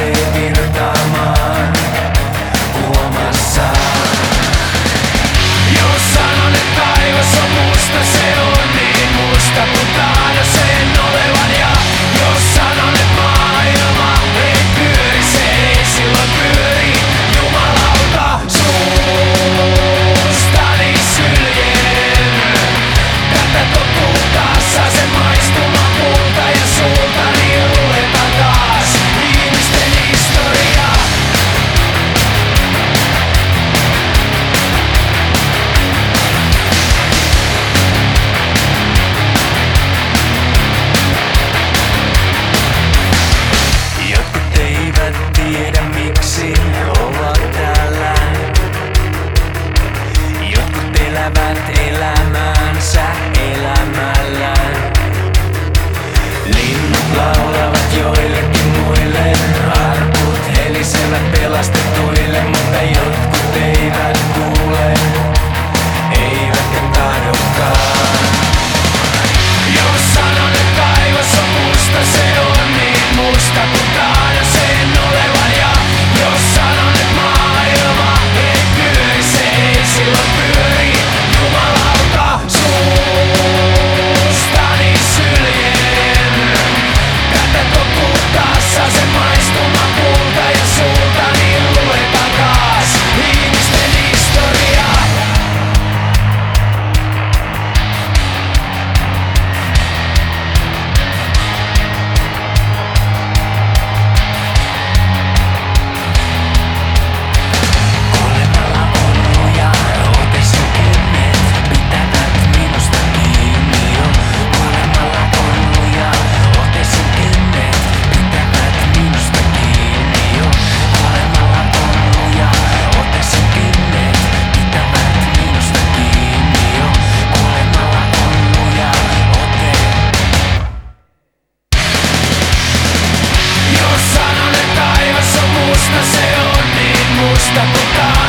save stop the car